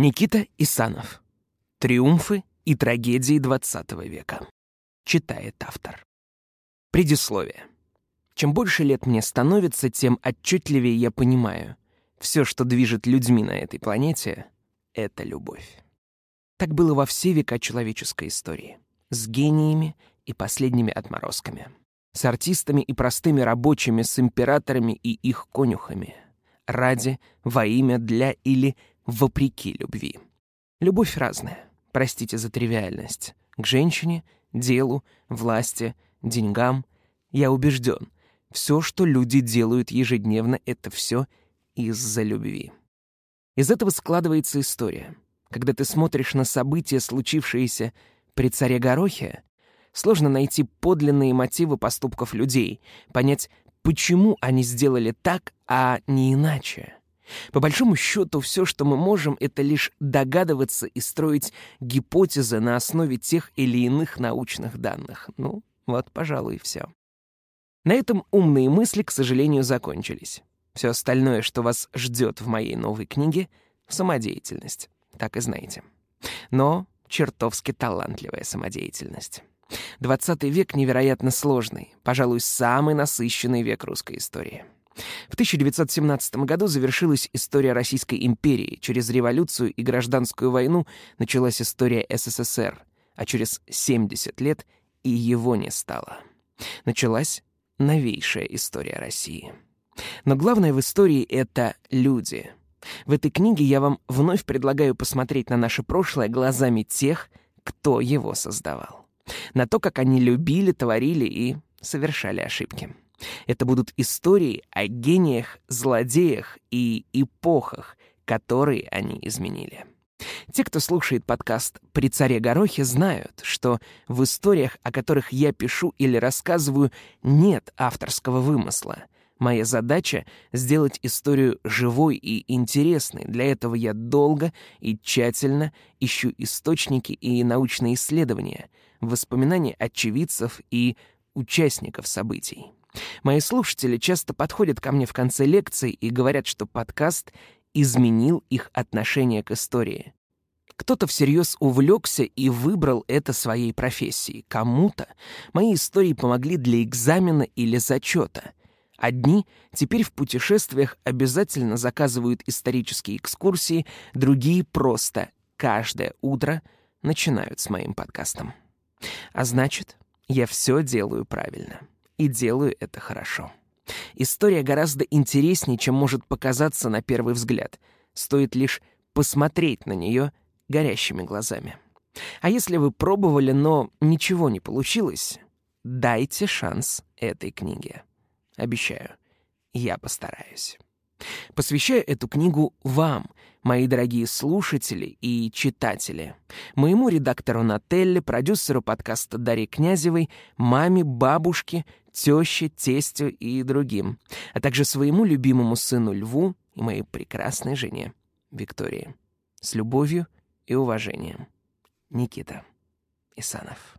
Никита Исанов. Триумфы и трагедии XX века. Читает автор. Предисловие. Чем больше лет мне становится, тем отчетливее я понимаю, все, что движет людьми на этой планете, — это любовь. Так было во все века человеческой истории. С гениями и последними отморозками. С артистами и простыми рабочими, с императорами и их конюхами. Ради, во имя, для или вопреки любви. Любовь разная, простите за тривиальность. К женщине, делу, власти, деньгам. Я убежден, все, что люди делают ежедневно, это все из-за любви. Из этого складывается история. Когда ты смотришь на события, случившиеся при царе Горохе, сложно найти подлинные мотивы поступков людей, понять, почему они сделали так, а не иначе. По большому счету, все, что мы можем, это лишь догадываться и строить гипотезы на основе тех или иных научных данных. Ну, вот, пожалуй, и все. На этом умные мысли, к сожалению, закончились. Все остальное, что вас ждет в моей новой книге — самодеятельность. Так и знаете. Но чертовски талантливая самодеятельность. Двадцатый век невероятно сложный, пожалуй, самый насыщенный век русской истории. В 1917 году завершилась история Российской империи. Через революцию и гражданскую войну началась история СССР, а через 70 лет и его не стало. Началась новейшая история России. Но главное в истории — это люди. В этой книге я вам вновь предлагаю посмотреть на наше прошлое глазами тех, кто его создавал. На то, как они любили, творили и совершали ошибки. Это будут истории о гениях, злодеях и эпохах, которые они изменили. Те, кто слушает подкаст «При царе Горохе», знают, что в историях, о которых я пишу или рассказываю, нет авторского вымысла. Моя задача — сделать историю живой и интересной. Для этого я долго и тщательно ищу источники и научные исследования, воспоминания очевидцев и участников событий. Мои слушатели часто подходят ко мне в конце лекции и говорят, что подкаст изменил их отношение к истории. Кто-то всерьез увлекся и выбрал это своей профессией. Кому-то мои истории помогли для экзамена или зачета. Одни теперь в путешествиях обязательно заказывают исторические экскурсии, другие просто каждое утро начинают с моим подкастом. А значит, я все делаю правильно и делаю это хорошо. История гораздо интереснее, чем может показаться на первый взгляд. Стоит лишь посмотреть на нее горящими глазами. А если вы пробовали, но ничего не получилось, дайте шанс этой книге. Обещаю, я постараюсь. Посвящаю эту книгу вам, мои дорогие слушатели и читатели, моему редактору Нателле, продюсеру подкаста Дарье Князевой, маме, бабушке, теще, тестю и другим, а также своему любимому сыну Льву и моей прекрасной жене Виктории. С любовью и уважением. Никита Исанов.